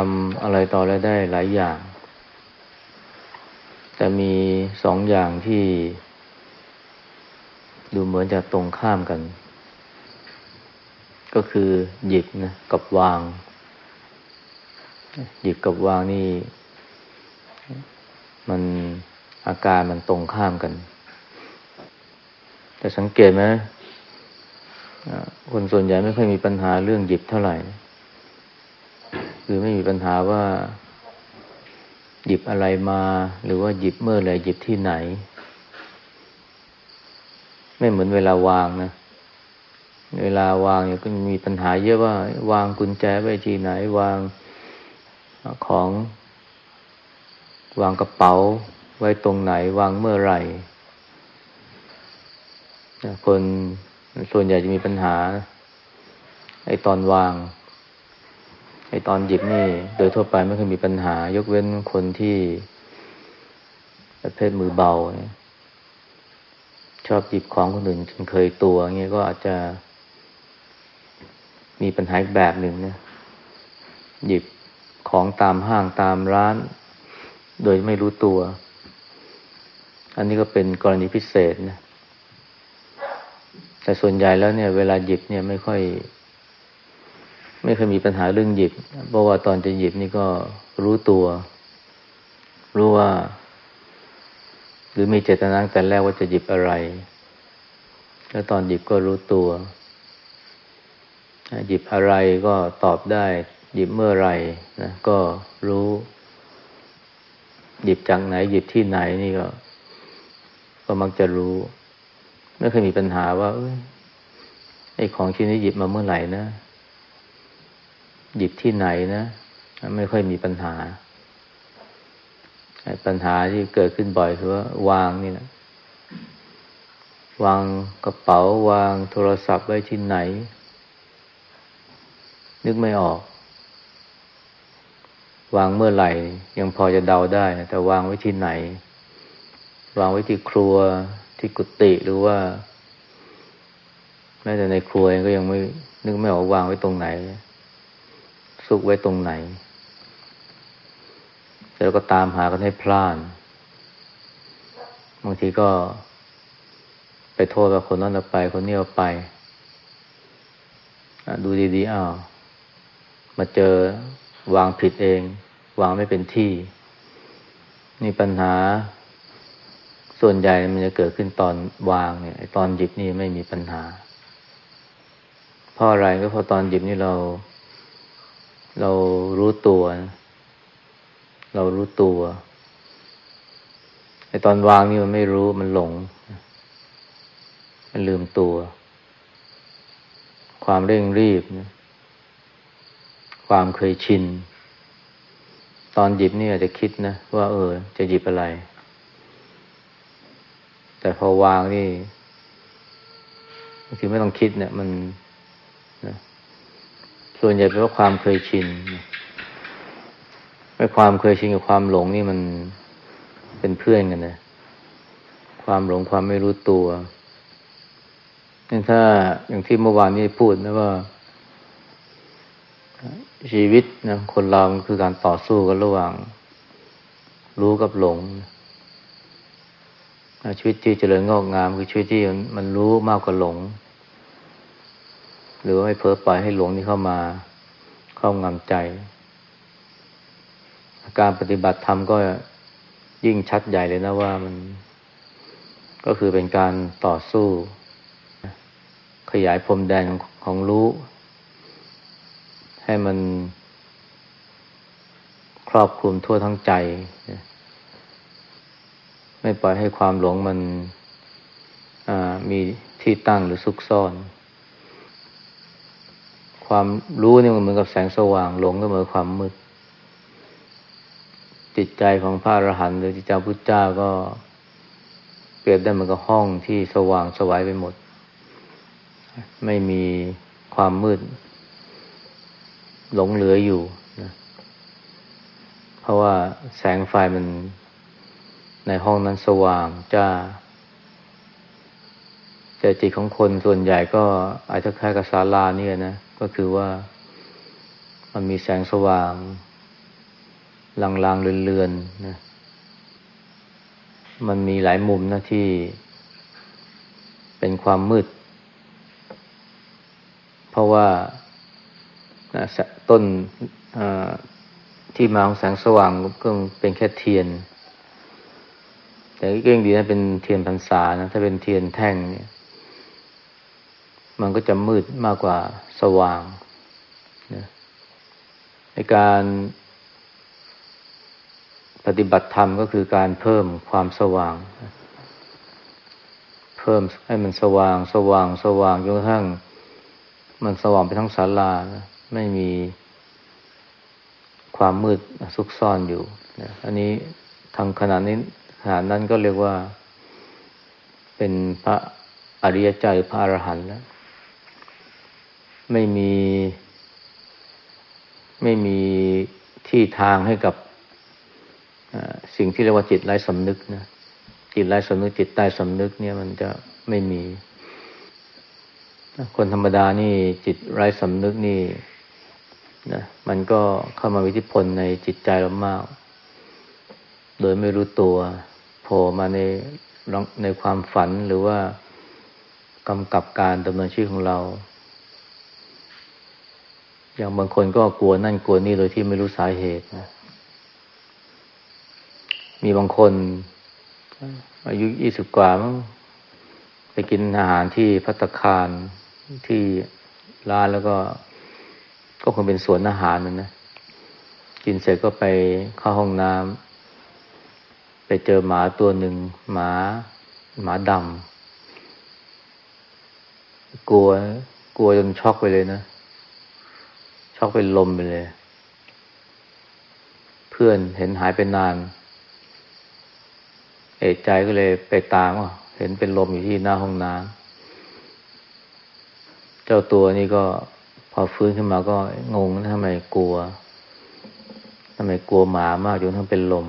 ทำอะไรต่ออะไรได้หลายอย่าง แต่มีสองอย่างที่ ดูเหมือนจะตรงข้ามกัน ก็คือหยิบนะกับวาง หยิบกับวางนี่ มันอาการมันตรงข้ามกัน แต่สังเกตไหมคนส่วนใหญ่ไม่ค่อยมีปัญหาเรื่องหยิบเท่าไหร่ คือไม่มีปัญหาว่า หยิบอะไรมา หรือว่าหยิบเมื่อไรหยิบที่ไหน ไม่เหมือนเวลาวางนะ เวลาวางเนี่ยก็มีปัญหาเยอะว่า วางกุญแจไว้ที่ไหน วางของ วางกระเป๋า ไว้ตรงไหน วางเมื่อไหร่คนส่วนใหญ่จะมีปัญหาไอ้ตอนวาง ไอ้ตอนหยิบนี่ โดยทั่วไปไม่เคยมีปัญหา ยกเว้นคนที่ประเภทมือเบา ชอบหยิบของคนอื่นจนเคยตัวเงี้ยก็อาจจะ มีปัญหาแบบหนึ่งนะหยิบของตามห้างตามร้าน โดยไม่รู้ตัว อันนี้ก็เป็นกรณีพิเศษนะแต่ส่วนใหญ่แล้วเนี่ย เวลาหยิบเนี่ยไม่ค่อย ไม่เคยมีปัญหาเรื่องหยิบ เพราะว่าตอนจะหยิบนี่ก็รู้ตัว รู้ว่า หรือมีเจตนาแต่แรกว่าจะหยิบอะไร แล้วตอนหยิบก็รู้ตัว หยิบอะไรก็ตอบได้ หยิบเมื่อไรนะก็รู้ หยิบจากไหน หยิบที่ไหนนี่ก็ ก็มักจะรู้ ไม่เคยมีปัญหาว่าไอ้ของชิ้นนี้หยิบมาเมื่อไหร่นะ หยิบที่ไหนนะ ไม่ค่อยมีปัญหา ปัญหาที่เกิดขึ้นบ่อยคือว่าวางนี่แหละวางกระเป๋าวางโทรศัพท์ไว้ที่ไหน นึกไม่ออก วางเมื่อไหร่ ยังพอจะเดาได้นะแต่วางไว้ที่ไหน วางไว้ที่ครัวที่กุฏิหรือว่าแม้แต่ในครัวเองก็ยังไม่นึกไม่ออกวางไว้ตรงไหน ซุกไว้ตรงไหน แล้วก็ตามหากันให้พลานบางทีก็ไปโทษกับคนนั้นเอาไป คนนี้เอาไป ดูดีๆอ้าวมาเจอวางผิดเอง วางไม่เป็นที่ นี่ปัญหา ส่วนใหญ่มันจะเกิดขึ้นตอนวางเนี่ยตอนหยิบนี่ไม่มีปัญหาเพราะอะไรก็เพราะตอนหยิบนี่เรา เรารู้ตัว เรารู้ตัวไอ้ตอนวางนี่มันไม่รู้มันหลง มันลืมตัว ความเร่งรีบนะความเคยชิน ตอนหยิบนี่อาจจะคิดนะ ว่าเออ จะหยิบอะไร แต่พอวางนี่บางทีไม่ต้องคิดเนี่ยมัน ส่วนใหญ่เป็นเพราะความเคยชินไม่ความเคยชินกับความหลงนี่มันเป็นเพื่อนกันนะความหลงความไม่รู้ตัวนี่ถ้าอย่างที่เมื่อวานนี้พูดนะว่า ชีวิตนะคนเราคือการต่อสู้กันระหว่าง รู้กับหลงชีวิตที่เจริญงอกงามคือชีวิตที่มันรู้มากกว่าหลง หรือว่าไม่เพ้อปล่อยให้หลงนี่เข้ามาเข้างำใจ การปฏิบัติธรรมก็ยิ่งชัดใหญ่เลยนะว่ามัน ก็คือเป็นการต่อสู้ ขยายพรมแดนของของรู้ ให้มันครอบคลุมทั่วทั้งใจ ไม่ปล่อยให้ความหลงมันมีที่ตั้งหรือซุกซ่อน ความรู้นี่มันเหมือนกับแสงสว่างหลงก็เหมือนความมืด จิตใจของพระอรหันต์หรือจิตใจพุทธเจ้าก็เปรียบได้เหมือนกับห้องที่สว่างสวายไปหมด ไม่มีความมืด หลงเหลืออยู่นะเพราะว่าแสงไฟมันในห้องนั้นสว่างจ้า แต่จิตของคนส่วนใหญ่ก็อาจจะคล้ายกับศาลาเนี่ยนะ ก็คือว่ามันมีแสงสว่างลางๆเลือนๆนะ มันมีหลายมุมนะที่เป็นความมืด เพราะว่าต้นที่มาของแสงสว่างก็เป็นแค่เทียน แต่ก็ยังดีนะเป็นเทียนพรรษานะ ถ้าเป็นเทียนแท่งเนี่ย มันก็จะมืดมากกว่าสว่างนะในการปฏิบัติธรรมก็คือการเพิ่มความสว่าง เพิ่มให้มันสว่าง สว่าง สว่างจนกระทั่ง มันสว่างไปทั้งศาลานะไม่มีความมืดซุกซ่อนอยู่นะอันนี้ทางขนาดนี้ขนาดนั้นก็เรียกว่า เป็นพระอริยใจพระอรหันต์แล้ว ไม่มี ไม่มีที่ทางให้กับสิ่งที่เรียกว่าจิตไร้สำนึกนะจิตไร้สำนึกจิตใต้สำนึกเนี่ยมันจะไม่มี คนธรรมดานี่จิตไร้สำนึกนี่นะมันก็เข้ามาวิทิพลในจิตใจเรามาก โดยไม่รู้ตัวโผล่มาในในความฝันหรือว่ากำกับการดำเนินชีวิตของเรา อย่างบางคนก็กลัวนั่นกลัวนี่โดยที่ไม่รู้สาเหตุนะ มีบางคน อายุยี่สิบกว่ามั้งไปกินอาหารที่พัตคารที่ร้านแล้วก็ ก็คงเป็นสวนอาหารนั่นนะ กินเสร็จก็ไปเข้าห้องน้ำไปเจอหมาตัวหนึ่งหมาหมาดำกลัว กลัวจนช็อกไปเลยนะ ช็อกเป็นลมไปเลย เพื่อนเห็นหายไปนาน เอกใจก็เลยไปตามว่าเห็นเป็นลมอยู่ที่หน้าห้องน้ำเจ้าตัวนี้ก็พอฟื้นขึ้นมาก็งงทำไมกลัวทำไมกลัวหมามากจนทั้งเป็นลม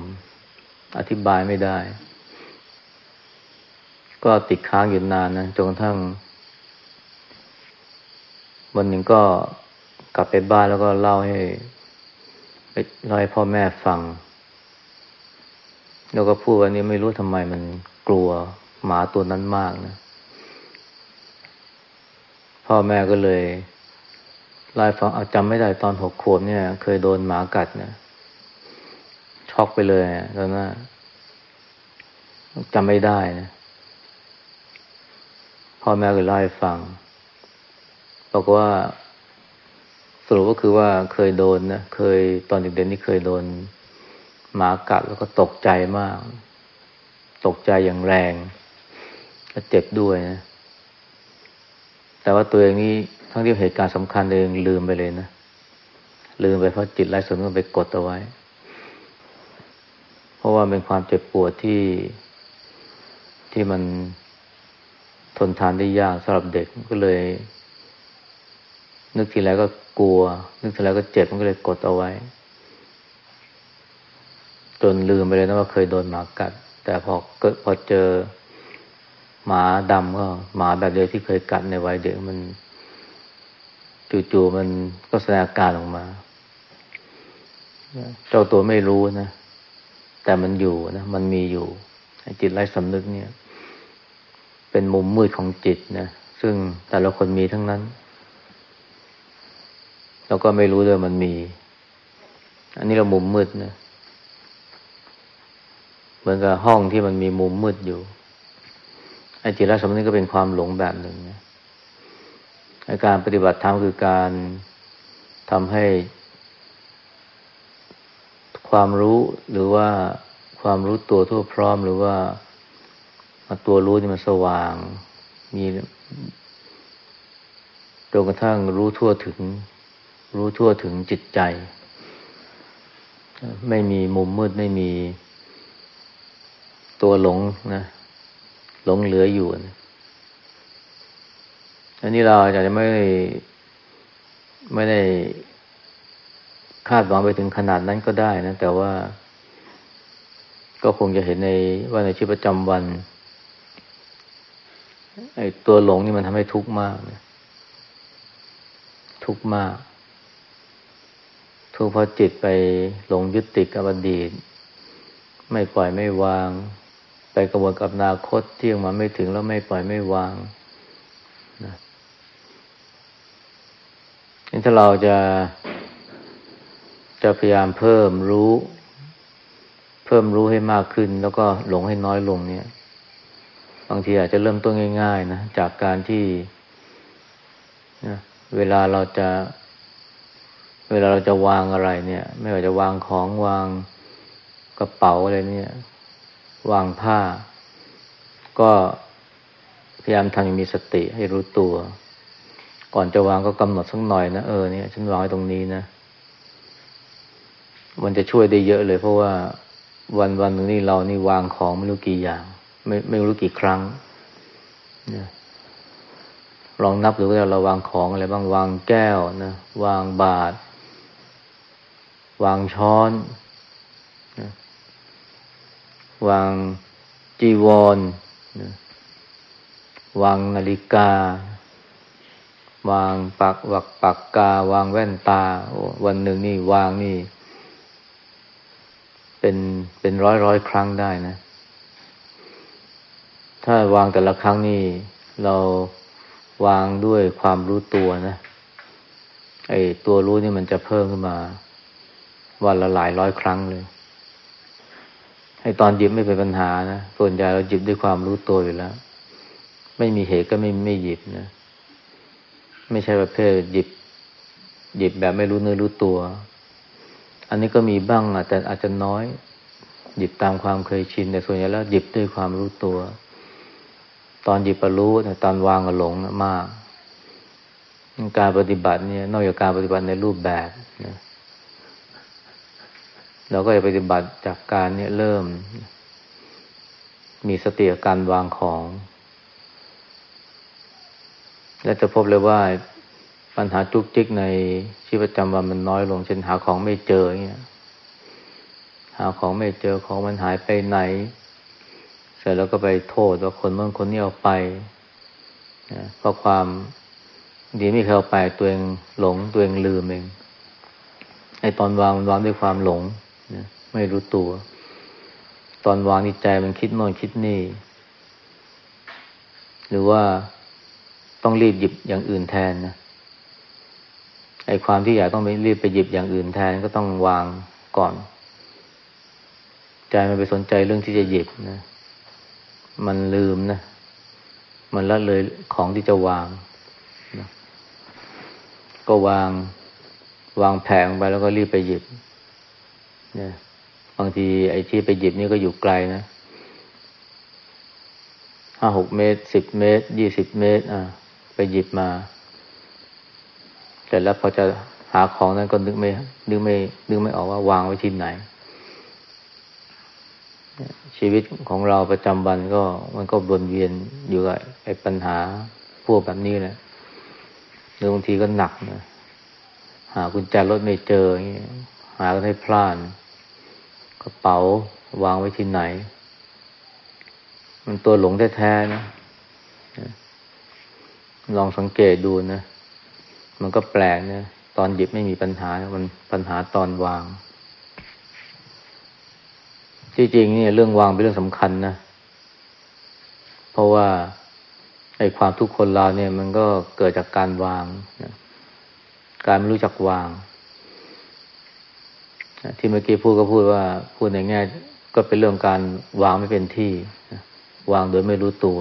อธิบายไม่ได้ ก็ติดค้างอยู่นานนะจนกระทั่งวันหนึ่งก็ กลับไปบ้านแล้วก็เล่าให้เล่าให้พ่อแม่ฟัง แล้วก็พูดว่านี่ไม่รู้ทำไมมันกลัวหมาตัวนั้นมากนะ พ่อแม่ก็เลยลายฟังเอาจำไม่ได้ตอนหกขวบเนี่ย เคยโดนหมากัดเนี่ยช็อกไปเลยตอนนั้นจำไม่ได้นะพ่อแม่ก็เล่าให้ฟังบอกว่า สรุปก็คือว่าเคยโดนนะเคยตอนเด็กๆนี่เคยโดนหมากัดแล้วก็ตกใจมาก ตกใจอย่างแรงและเจ็บด้วยนะ แต่ว่าตัวเองนี้ทั้งที่เหตุการณ์สำคัญเองลืมไปเลยนะ ลืมไปเพราะจิตไร้สมองไปกดเอาไว้ เพราะว่าเป็นความเจ็บปวดที่ที่มันทนทานได้ยากสำหรับเด็กก็เลย นึกทีแล้วก็ กลัว นึกทีแล้วก็เจ็บมันก็เลยกดเอาไว้ จนลืมไปเลยนะว่าเคยโดนหมากัด แต่พอเกิดพอเจอหมาดำก็หมาแบบเดียวที่เคยกัดในวัยเด็กมันจู่ๆมันก็แสดงอาการออกมา เจ้าตัวไม่รู้นะ แต่มันอยู่นะ มันมีอยู่จิตไร้สำนึกเนี่ย เป็นมุมมืดของจิตนะ ซึ่งแต่ละคนมีทั้งนั้น แล้วก็ไม่รู้เลยมันมี อันนี้เรามุมมืดนะเหมือนกับห้องที่มันมีมุมมืดอยู่ไอ้จิตไร้สำนึกก็เป็นความหลงแบบหนึ่งนะการปฏิบัติธรรมคือการทำให้ ความรู้หรือว่าความรู้ตัวทั่วพร้อมหรือว่าตัวรู้ที่มันสว่าง มีจนกระทั่งรู้ทั่วถึง รู้ทั่วถึงจิตใจ ไม่มีมุมมืดไม่มีตัวหลงนะหลงเหลืออยู่นะอันนี้เราอาจจะไม่ไม่ได้คาดหวังไปถึงขนาดนั้นก็ได้นะ แต่ว่า ก็คงจะเห็นในว่าในชีวิตประจำวัน ไอ้ตัวหลงนี่มันทำให้ทุกข์มากนะทุกข์มาก ทุกข์เพราะจิตไปหลงยึดติดกับอดีต ไม่ปล่อยไม่วาง ไปกระวนกับอนาคตที่ยังมาไม่ถึงแล้วไม่ปล่อยไม่วางนะถ้าเราจะ จะพยายามเพิ่มรู้ เพิ่มรู้ให้มากขึ้น แล้วก็หลงให้น้อยลงเนี่ย บางทีอาจจะเริ่มต้นง่าย ๆ นะ จากการที่นะเวลาเราจะ เวลาเราจะวางอะไรเนี่ย ไม่ว่าจะวางของวางกระเป๋าอะไรเนี่ย วางผ้า ก็พยายามทำให้มีสติให้รู้ตัว ก่อนจะวางก็กำหนดสักหน่อยนะเออเนี่ยฉันวางไว้ตรงนี้นะ มันจะช่วยได้เยอะเลย เพราะว่าวันวันหนึ่งนี่เรานี่วางของไม่รู้กี่อย่าง ไม่ไม่รู้กี่ครั้งเนี่ยลองนับดูว่าเราวางของอะไรบ้างวางแก้วนะ วางบาตร วางช้อนนะวางจีวรนะวางนาฬิกา วางปากวักปากกา วางแว่นตา วันหนึ่งนี่วางนี่ เป็นเป็นร้อยร้อยครั้งได้นะ ถ้าวางแต่ละครั้งนี่เราวางด้วยความรู้ตัวนะไอ้ตัวรู้นี่มันจะเพิ่มขึ้นมา วันละหลายร้อยครั้งเลยไอ้ตอนหยิบไม่เป็นปัญหานะ ส่วนใหญ่เราหยิบด้วยความรู้ตัวอยู่แล้ว ไม่มีเหตุก็ไม่ไม่หยิบนะ ไม่ใช่ประเภทหยิบ หยิบแบบไม่รู้เนื้อรู้ตัว อันนี้ก็มีบ้างอะแต่อาจจะน้อย หยิบตามความเคยชิน แต่ส่วนใหญ่แล้วหยิบด้วยความรู้ตัว ตอนหยิบปรู้แต่ตอนวางก็หลงมาก การปฏิบัติเนี่ย นอกจากการปฏิบัติในรูปแบบนะ เราก็จะปฏิบัติจากการเนี่ยเริ่ม มีสติการวางของ และจะพบเลยว่าปัญหาจุกจิกในชีวิตประจำวันมันน้อยลง เช่นหาของไม่เจอเนี่ยหาของไม่เจอของมันหายไปไหน เสร็จแล้วก็ไปโทษว่าคนเมื่อคนนี้เอาไปนะเพราะความดีไม่เคยเอาไปตัวเองหลงตัวเองลืมเองไอตอนวางมันวางด้วยความหลง นะไม่รู้ตัว ตอนวางนี่ใจมันคิดโน่นคิดนี่ หรือว่าต้องรีบหยิบอย่างอื่นแทนนะไอความที่อยากต้องไปรีบไปหยิบอย่างอื่นแทนก็ต้องวางก่อน ใจมันไปสนใจเรื่องที่จะหยิบนะ มันลืมนะ มันละเลยของที่จะวางนะก็วางวางแผงไปแล้วก็รีบไปหยิบ นี่ยบางทีไอ้ที่ไปหยิบนี่ก็อยู่ไกลนะห้าหกเมตรสิบเมตรยี่สิบเมตร อะไปหยิบมาแต่แล้วพอจะหาของนั้นก็นึกไม่นึกไม่นึกไม่ออกว่าวางไว้ที่ไหน ชีวิตของเราประจำวันก็มันก็วนเวียนอยู่กับไอ้ปัญหาพวกแบบนี้แหละหรือบางทีก็หนักนะหากุญแจรถไม่เจออย่างนี้ หากันให้พลาดกระเป๋าวางไว้ที่ไหน มันตัวหลงแท้ๆนะ ลองสังเกตดูนะ มันก็แปลกนะตอนหยิบไม่มีปัญหา มันปัญหาตอนวาง ที่จริงเนี่ยเรื่องวางเป็นเรื่องสำคัญนะ เพราะว่าไอ้ความทุกข์คนเราเนี่ย มันก็เกิดจากการวางนะการไม่รู้จักวาง ที่เมื่อกี้พูดก็พูดว่าพูดในแง่ก็เป็นเรื่องการวางไม่เป็นที่ วางโดยไม่รู้ตัว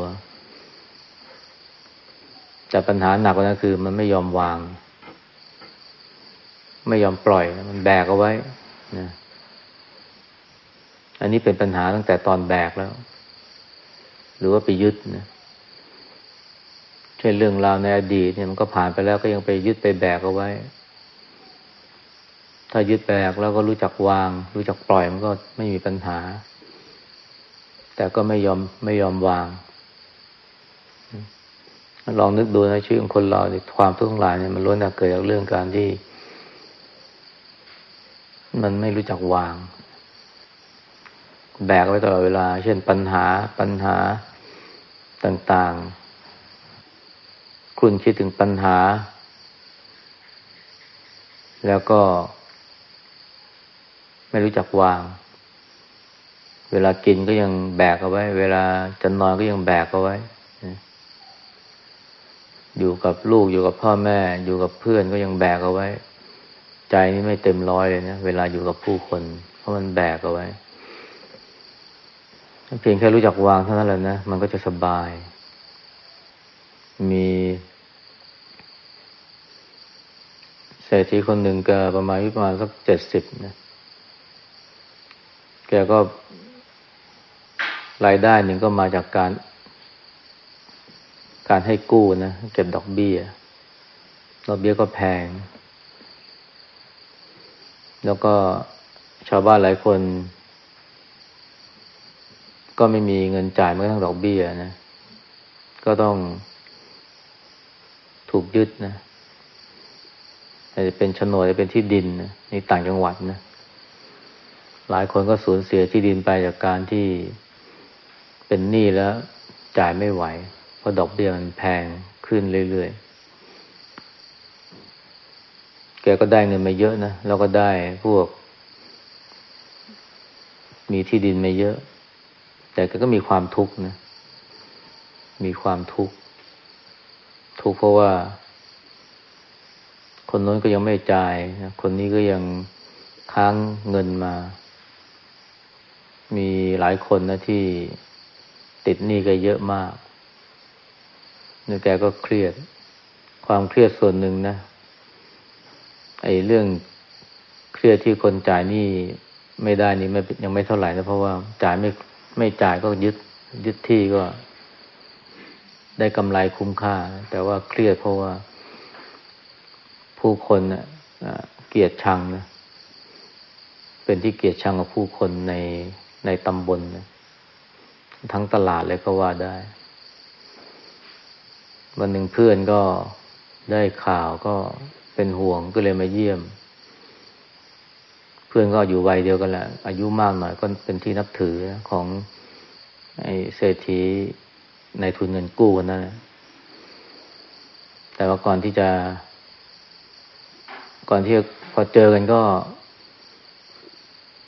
แต่ปัญหาหนักกว่านั้นคือ มันไม่ยอมวาง ไม่ยอมปล่อย มันแบกเอาไว้นะอันนี้เป็นปัญหาตั้งแต่ตอนแบกแล้ว หรือว่าไปยึดนะเช่นเรื่องราวในอดีตเนี่ยมันก็ผ่านไปแล้วก็ยังไปยึดไปแบกเอาไว้ ถ้ายึดแบกแล้วก็รู้จักวาง รู้จักปล่อยมันก็ไม่มีปัญหา แต่ก็ไม่ยอมไม่ยอมวาง ลองนึกดูในชีวิตของคนเราเนี่ยความทุกข์ทั้งหลายเนี่ยมันล้วนแต่เกิดจากเรื่องการที่ มันไม่รู้จักวาง แบกไว้ตลอดเวลา เช่นปัญหาปัญหาต่างๆครุ่นคิดถึงปัญหาแล้วก็ ไม่รู้จักวาง เวลากินก็ยังแบกเอาไว้ เวลาจะนอนก็ยังแบกเอาไว้ อยู่กับลูกอยู่กับพ่อแม่ อยู่กับเพื่อนก็ยังแบกเอาไว้ ใจนี่ไม่เต็มร้อยเลยนะเวลาอยู่กับผู้คน เพราะมันแบกเอาไว้เพียงแค่รู้จักวางเท่านั้นแหละนะมันก็จะสบาย มีเศรษฐีคนหนึ่งก็ประมาณประมาณสักเจ็ดสิบนะ แกก็รายได้หนึ่งก็มาจากการ การให้กู้นะ เก็บดอกเบี้ย ดอกเบี้ยก็แพง แล้วก็ชาวบ้านหลายคน ก็ไม่มีเงินจ่ายเมื่อทั้งดอกเบี้ยนะ ก็ต้องถูกยึดนะอาจจะเป็นโฉนดจจะเป็นที่ดินนะในต่างจังหวัดนะ หลายคนก็สูญเสียที่ดินไปจากการที่เป็นหนี้แล้วจ่ายไม่ไหว เพราะดอกเบี้ยมันแพงขึ้นเรื่อยๆ แกก็ได้เงินมาเยอะนะ แล้วก็ได้พวก มีที่ดินมาเยอะ แต่ก็มีความทุกข์นะ มีความทุกข์ ทุกข์เพราะว่า คนโน้นก็ยังไม่จ่ายนะคนนี้ก็ยังค้างเงินมา มีหลายคนนะที่ติดหนี้ก็เยอะมากนี่แกก็เครียด ความเครียดส่วนหนึ่งนะ ไอ้เรื่องเครียดที่คนจ่ายหนี้ไม่ได้นี่ไม่ยังไม่เท่าไหร่นะเพราะว่าจ่ายไม่ไม่จ่ายก็ยึดยึดที่ก็ ได้กำไรคุ้มค่า แต่ว่าเครียดเพราะว่า ผู้คนนะเกลียดชังนะเป็นที่เกลียดชังของผู้คนใน ในตำบลนะทั้งตลาดเลยก็ว่าได้ วันหนึ่งเพื่อนก็ได้ข่าวก็เป็นห่วงก็เลยมาเยี่ยม เพื่อนก็อยู่วัยเดียวกันแหละ อายุมากหน่อยก็เป็นที่นับถือของไอ้เศรษฐีในทุนเงินกู้คนนั้นแต่ว่าก่อนที่จะ ก่อนที่พอเจอกันก็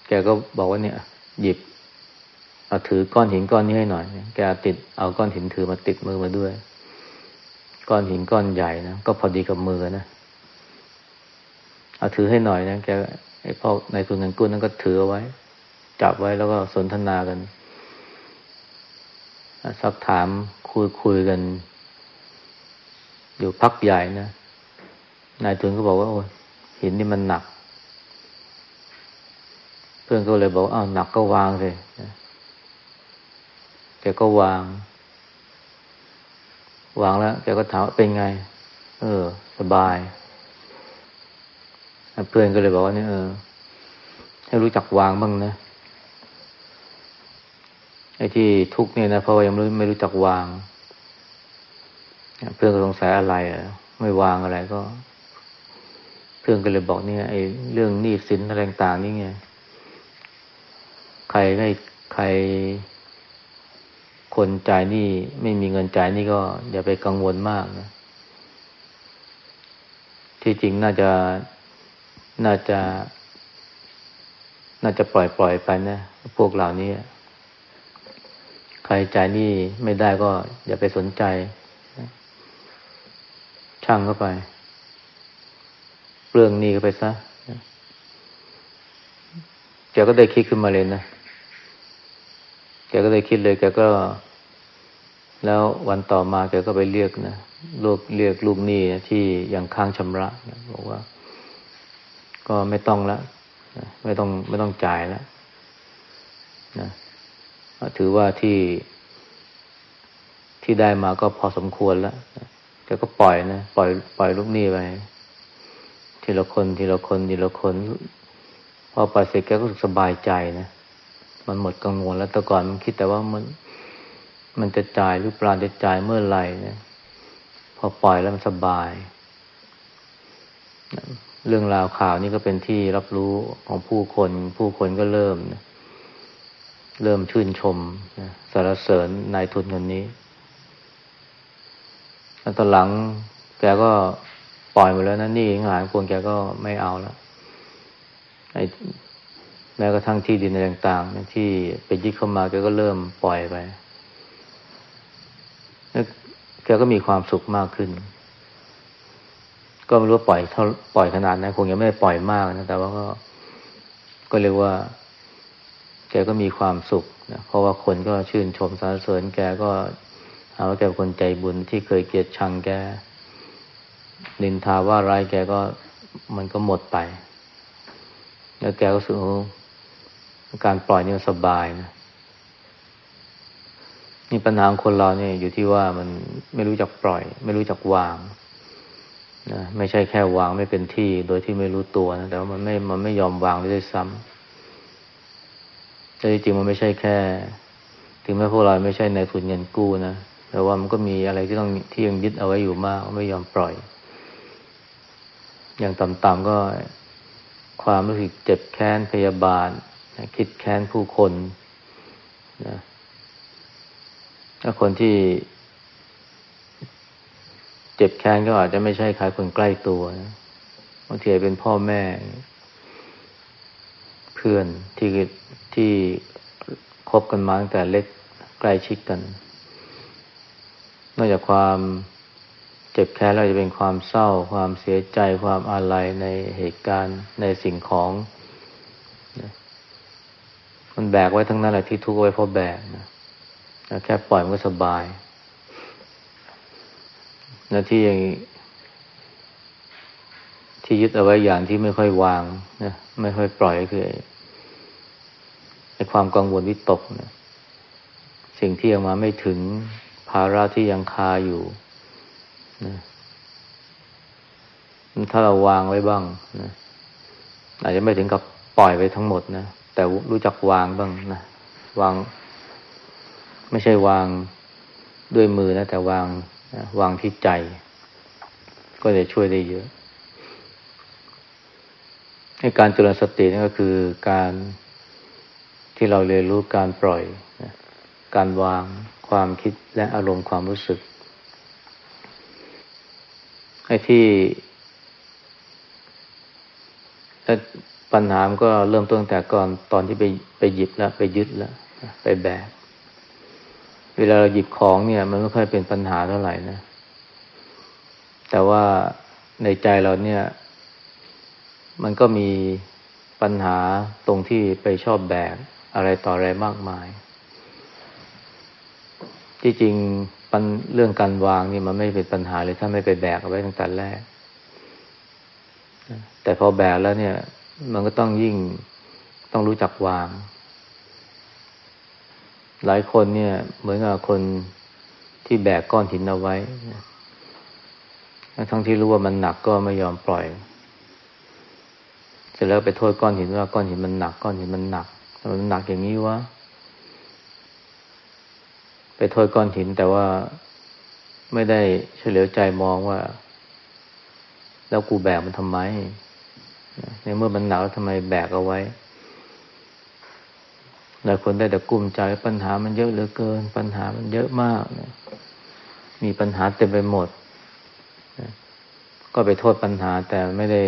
แกก็บอกว่าเนี่ย หยิบเอาถือก้อนหินก้อนนี้ให้หน่อย แกติดเอาก้อนหินถือมาติดมือมาด้วย ก้อนหินก้อนใหญ่นะก็พอดีกับมือนะเอาถือให้หน่อยนะแกไอ้พ่อในทุนเงินกู้นั้นก็ถือเอาไว้ จับไว้แล้วก็สนทนากันสักถามคุยคุยกัน อยู่พักใหญ่นะนายทุนก็บอกว่าโอ้หินนี่มันหนัก พื่อนก็เลยบอกอ้าวหนักก็วางสิแกก็วาง วางแล้วแกก็ถามเป็นไง เออ สบาย เพื่อนก็เลยบอกว่านี่เออ ให้รู้จักวางบ้างนะไอ้ที่ทุกเนี่ยนะเพราะว่ายังไม่ไม่รู้จักวาง เพื่อนก็สงสัยอะไรอะไม่วางอะไรก็ เพื่อนก็เลยบอกเนี่ยไอ้เรื่องหนี้สินอะไรต่างนี่ไง ใครไม่ใคร คนจ่ายนี้ไม่มีเงินจ่ายนี่ก็อย่าไปกังวลมากนะ ที่จริงน่าจะน่าจะ น่าจะปล่อยปล่อยไปนะพวกเหล่านี้ใครจ่ายนี้ไม่ได้ก็อย่าไปสนใจ ช่างเข้าไปเรื่องนี้ก็ไปซะแกก็ได้คิดขึ้นมาเลยนะ แกก็ได้คิดเลยแกก็ แล้ววันต่อมาแกก็ไปเรียกนะลูกเรียกลูกหนี้ที่ยังค้างชำระบอกว่า ก็ไม่ต้องละไม่ต้องไม่ต้องจ่ายแล้วนะถือว่าที่ที่ได้มาก็พอสมควรแล้วแกก็ปล่อยนะปล่อยปล่อยลูกหนี้ไปทีละคนทีละคนทีละคน พอปล่อยเสร็จแกก็สบายใจนะ มันหมดกังวลแล้วแต่ก่อนมันคิดแต่ว่ามัน มันจะจ่ายหรือเปล่าจะจ่ายเมื่อไหร่นะพอปล่อยแล้วมันสบาย เรื่องราวข่าวนี้ก็เป็นที่รับรู้ของผู้คน ผู้คนก็เริ่มนะเริ่มชื่นชมนะสรรเสริญนายทุนคนนี้แล้วตอนหลังแกก็ปล่อยหมดแล้วนะนี่หลายคนแกก็ไม่เอาแล้วไอ้ แม้กระทั่งที่ดินอะไรต่างๆที่ไปยึดเข้ามาแกก็เริ่มปล่อยไปแล้วแกก็มีความสุขมากขึ้น ก็ไม่รู้ปล่อยเท่าปล่อยขนาดนั้นคงยังไม่ได้ปล่อยมากนะแต่ว่าก็ ก็เรียกว่า แกก็มีความสุขนะเพราะว่าคนก็ชื่นชมสรรเสริญแกก็หาว่าแกเป็นคนใจบุญที่เคยเกลียดชังแกนินทาว่าร้ายแกก็มันก็หมดไป แล้วแกก็สึ การปล่อยนี่สบายนะนี่ปัญหาของคนเราเนี่ยอยู่ที่ว่ามันไม่รู้จักปล่อย ไม่รู้จักวางนะไม่ใช่แค่วางไม่เป็นที่โดยที่ไม่รู้ตัวนะแต่ว่ามันไม่มันไม่ยอมวางด้วยซ้ำแต่จริงมันไม่ใช่แค่ ถึงแม้พวกเราไม่ใช่ในทุนเงินกู้นะแต่ว่ามันก็มีอะไรที่ต้องที่ยังยึดเอาไว้อยู่มากไม่ยอมปล่อย อย่างต่ำๆก็ความรู้สึกเจ็บแค้นพยาบาท คิดแค้นผู้คนนะถ้าคนที่เจ็บแค้นก็อาจจะไม่ใช่ใครคนใกล้ตัวนะบางทีเป็นพ่อแม่ เพื่อนที่ที่คบกันมาตั้งแต่เล็กใกล้ชิดกัน นอกจากความเจ็บแค้นแล้วจะเป็นความเศร้า ความเสียใจความอาลัยในเหตุการณ์ในสิ่งของ มันแบกไว้ทั้งนั้นแหละที่ทุกข์ไว้เพราะแบกนะแค่ปล่อยมันก็สบายนะที่ยังที่ยึดเอาไว้อย่างที่ไม่ค่อยวางนะไม่ค่อยปล่อยก็คือไอ้ความกังวลวิตกนะสิ่งที่ยังมาไม่ถึงภาระที่ยังคาอยู่นะถ้าเราวางไว้บ้างนะอาจจะไม่ถึงกับปล่อยไปทั้งหมดนะ แต่รู้จักวางบ้างนะวาง ไม่ใช่วางด้วยมือนะแต่วางนะวางที่ใจ ก็จะช่วยได้เยอะให้การเจริญสตินี่ก็คือการที่เราเรียนรู้การปล่อยนะการวางความคิดและอารมณ์ความรู้สึกไอ้ที่ ปัญหามก็เริ่มต้นแต่ก่อนตอนที่ไปไปหยิบแล้วไปยึดแล้วไปแบกเวลาเราหยิบของเนี่ย มันไม่ค่อยเป็นปัญหาเท่าไหร่นะ แต่ว่าในใจเราเนี่ย มันก็มีปัญหาตรงที่ไปชอบแบกอะไรต่ออะไรมากมาย ที่จริงปัญเรื่องการวางนี่มันไม่เป็นปัญหาเลยถ้าไม่ไปแบกเอาไว้ตั้งแต่แรก แต่พอแบกแล้วเนี่ย มันก็ต้องยิ่งต้องรู้จักวาง หลายคนเนี่ย เหมือนกับคนที่แบกก้อนหินเอาไว้ทั้งที่รู้ว่ามันหนักก็ไม่ยอมปล่อย เสร็จแล้วไปโทษก้อนหินว่าก้อนหินมันหนัก ก้อนหินมันหนักทำไมมันหนักอย่างนี้วะไปโทษก้อนหินแต่ว่าไม่ได้เฉลียวใจมองว่า แล้วกูแบกมันทำไม ในเมื่อมันหนาวทำไมแบกเอาไว้หลายคนได้แต่กุ้มใจปัญหามันเยอะเหลือเกิน ปัญหามันเยอะมากนะมีปัญหาเต็มไปหมดนะก็ไปโทษปัญหา แต่ไม่ได้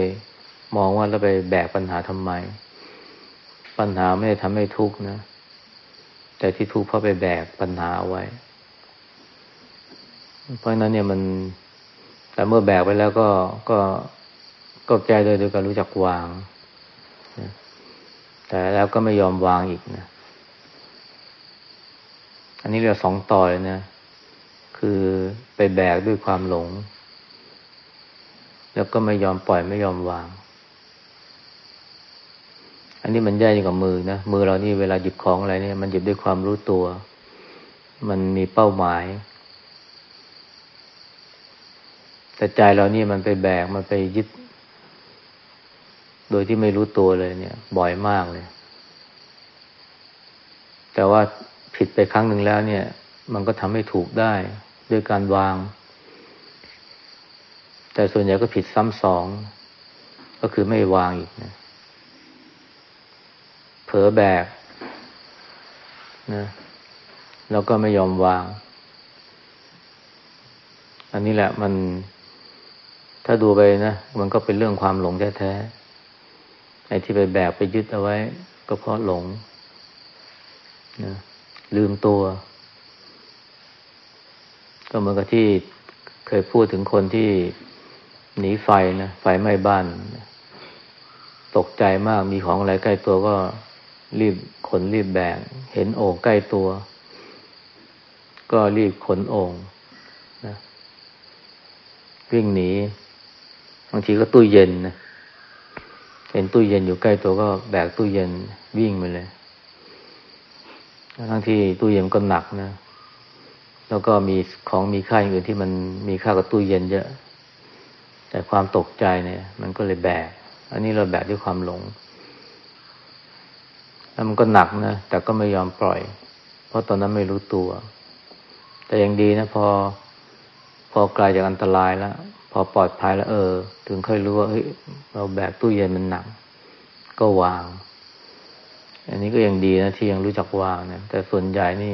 มองว่าแล้วไปแบกปัญหาทำไม ปัญหาไม่ได้ทำให้ทุกข์นะ แต่ที่ทุกข์เพราะไปแบกปัญหาเอาไว้ เพราะนั้นเนี่ยมัน แต่เมื่อแบกไปแล้วก็ก็ ก็แก้โดยโดยการรู้จักวางนะแต่แล้วก็ไม่ยอมวางอีกนะ อันนี้เรียกสองต่อยนะ คือไปแบกด้วยความหลง แล้วก็ไม่ยอมปล่อยไม่ยอมวาง อันนี้มันแย่ยิ่งกว่ามือนะ มือเรานี่เวลาหยิบของอะไรเนี่ย มันหยิบด้วยความรู้ตัว มันมีเป้าหมายแต่ใจเรานี่มันไปแบก มันไปยึด โดยที่ไม่รู้ตัวเลยเนี่ย บ่อยมากเลย แต่ว่าผิดไปครั้งหนึ่งแล้วเนี่ย มันก็ทำให้ถูกได้ด้วยการวาง แต่ส่วนใหญ่ก็ผิดซ้ำสอง ก็คือไม่วางอีกนะเผลอแบกนะแล้วก็ไม่ยอมวาง อันนี้แหละมันถ้าดูไปนะ มันก็เป็นเรื่องความหลงแท้ๆ ไอ้ที่ไปแบกไปยึดเอาไว้ ก็เพราะหลงนะลืมตัว ก็เหมือนกับที่เคยพูดถึงคนที่หนีไฟนะไฟไหม้บ้าน ตกใจมากมีของอะไรใกล้ตัวก็รีบขนรีบแบกเห็นโอ่งใกล้ตัว ก็รีบขนโอ่งนะวิ่งหนีบางทีก็ตู้เย็นนะ เห็นตู้เย็นอยู่ใกล้ตัวก็แบกตู้เย็นวิ่งไปเลย ทั้งที่ตู้เย็นก็หนักนะ แล้วก็มีของมีค่าอย่างอื่นที่มันมีค่ากับตู้เย็นเยอะ แต่ความตกใจเนี่ย มันก็เลยแบก อันนี้เราแบกด้วยความหลง แล้วมันก็หนักนะ แต่ก็ไม่ยอมปล่อย เพราะตอนนั้นไม่รู้ตัว แต่ยังดีนะพอ พอไกลจากอันตรายแล้ว พอปลอดภัยแล้ว เออ ถึงค่อยรู้ว่าเฮ้ยเราแบกตู้เย็นมันหนัก ก็วาง อันนี้ก็ยังดีนะที่ยังรู้จักวางนะแต่ส่วนใหญ่นี่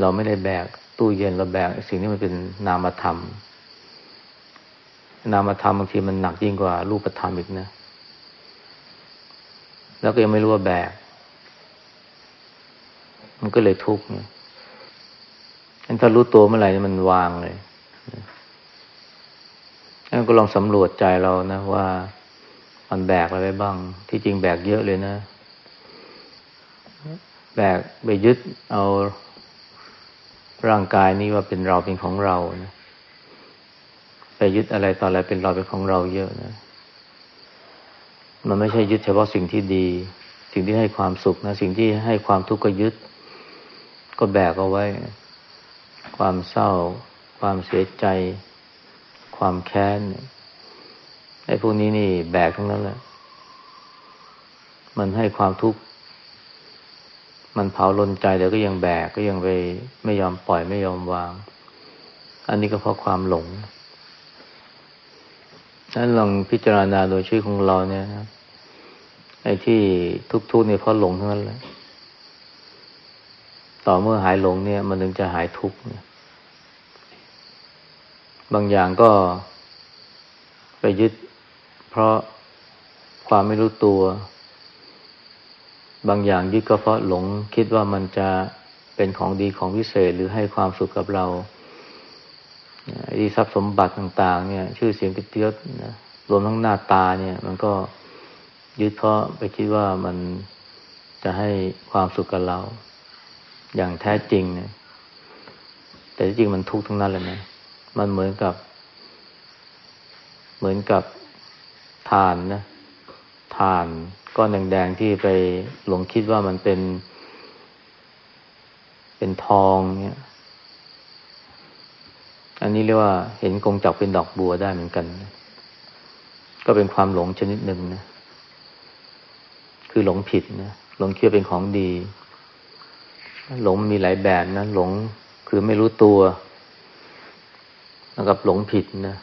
เราไม่ได้แบกตู้เย็นเราแบกสิ่งที่มันเป็นนามธรรม นามธรรมบางทีมันหนักยิ่งกว่ารูปธรรมอีกนะ แล้วก็ยังไม่รู้ว่าแบก มันก็เลยทุกข์นี่ยถ้ารู้ตัวเมื่อไหร่มันวางเลย งั้นก็ลองสำรวจใจเรานะ ว่ามันแบกอะไรไว้บ้าง ที่จริงแบกเยอะเลยนะ แบกไปยึดเอาร่างกายนี้ว่าเป็นเราเป็นของเรานะไปยึดอะไรต่ออะไรเป็นเราเป็นของเราเยอะนะ มันไม่ใช่ยึดเฉพาะสิ่งที่ดี สิ่งที่ให้ความสุขนะ สิ่งที่ให้ความทุกข์ก็ยึด ก็แบกเอาไว้ ความเศร้า ความเสียใจ ความแค้นไอ้พวกนี้นี่แบกทั้งนั้นแหละ มันให้ความทุกข์ มันเผาลนใจแต่ก็ยังแบกก็ยังไปไม่ยอมปล่อยไม่ยอมวาง อันนี้ก็เพราะความหลงนั้นลองพิจารณาโดยชื่อของเราเนี่ยนะไอ้ที่ทุกข์ๆเนี่ยเพราะหลงทั้งนั้นแหละ ต่อเมื่อหายหลงเนี่ย มันถึงจะหายทุกข์เนี่ย บางอย่างก็ไปยึด เพราะความไม่รู้ตัว บางอย่างยึดก็เพราะหลง คิดว่ามันจะเป็นของดีของพิเศษหรือให้ความสุขกับเราดีทรัพย์สมบัติต่าง ๆ เนี่ย ชื่อเสียงกิตยศนะรวมทั้งหน้าตาเนี่ย มันก็ยึดเพราะไปคิดว่ามันจะให้ความสุขกับเรา อย่างแท้จริงเนี่ยแต่จริงมันทุกข์ทั้งนั้นเลยนะ มันเหมือนกับ เหมือนกับฐานนะฐานก้อนแดงๆที่ไปหลงคิดว่ามันเป็น เป็นทองเนี่ย อันนี้เรียกว่าเห็นกงจักเป็นดอกบัวได้เหมือนกัน ก็เป็นความหลงชนิดหนึ่งนะ คือหลงผิดนะ หลงคิดเป็นของดี หลงมีหลายแบบนะ หลงคือไม่รู้ตัว กับหลงผิดนะ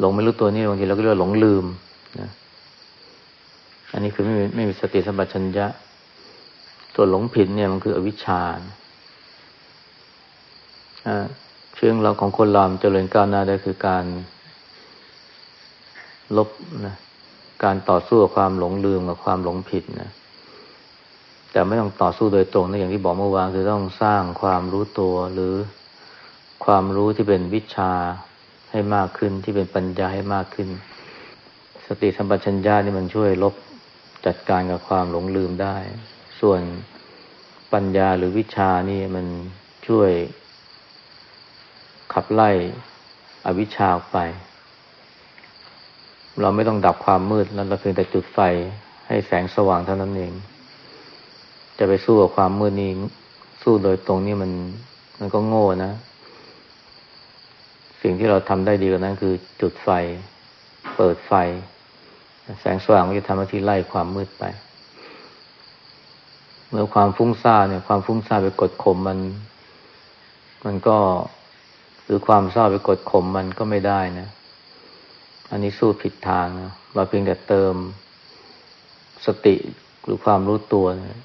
หลงไม่รู้ตัวนี่บางทีเราก็เรียกหลงลืมนะอันนี้คือไม่มีไม่มีสติสัมปชัญญะตัวหลงผิดเนี่ยมันคืออวิชชาเชื่องเราของคนราเจริญก้าวหน้าได้คือการลบนะการต่อสู้กับความหลงลืมกับความหลงผิดนะแต่ไม่ต้องต่อสู้โดยตรงนะอย่างที่บอกเมื่อวานคือต้องสร้างความรู้ตัวหรือ ความรู้ที่เป็นวิชาให้มากขึ้นที่เป็นปัญญาให้มากขึ้น สติสัมปชัญญะนี่มันช่วยลบจัดการกับความหลงลืมได้ ส่วนปัญญาหรือวิชานี่มันช่วย ขับไล่อวิชชาออกไป เราไม่ต้องดับความมืดแล้วเราเพียงแต่จุดไฟให้แสงสว่างเท่านั้นเอง จะไปสู้กับความมืดนี้สู้โดยตรงนี่มัน มันก็โง่นะ สิ่งที่เราทำได้ดีกว่านั้นคือจุดไฟ เปิดไฟ แสงสว่างมันจะทำหน้าที่ไล่ความมืดไป เมื่อความฟุ้งซ่านเนี่ย ความฟุ้งซ่านไปกดข่มมัน มันก็หรือความเศร้าไปกดข่มมันก็ไม่ได้นะ อันนี้สู้ผิดทางนะเราเพียงแต่เติมสติหรือความรู้ตัวนะ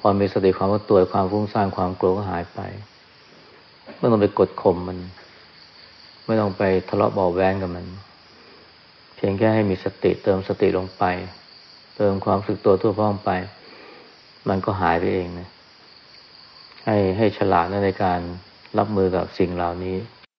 พอมีสติความรู้ตัวความฟุ้งซ่านความกลัวก็หายไปไม่ต้องไปกดข่มมัน ไม่ต้องไปทะเลาะเบาแวงกับมัน เพียงแค่ให้มีสติเติมสติลงไป เติมความสึกตัวทั่วพร้อมไป มันก็หายไปเองนะให้ให้ฉลาดในการรับมือกับสิ่งเหล่านี้